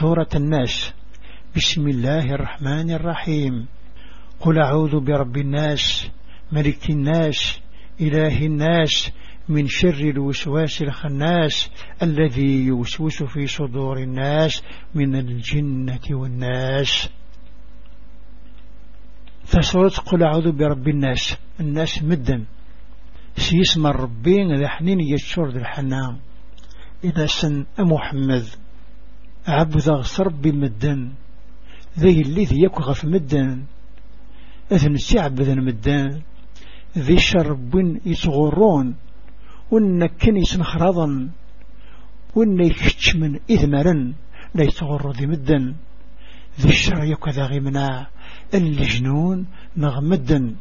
سورة الناس. بسم الله الرحمن الرحيم. قل أعوذ برب الناس ملك الناس إله الناس من شر الوسواس الخناس الذي يوسوس في صدور الناس من الجنة والناس. فسورة قل أعوذ برب الناس. الناس مدا سيسمى الربين ذا حنين يتشور ذا الحنام. إذا سن محمد عبد غصر مدن ذي الذي يكغ في مدن. أذن سيعبد مدن. ذي شرب يصغرون. وإن كان يسنخرضا وإن يكتش من إذمرا لا يتغر ذي مدن. ذي الشر يكذا غمنا. الجنون نغمدا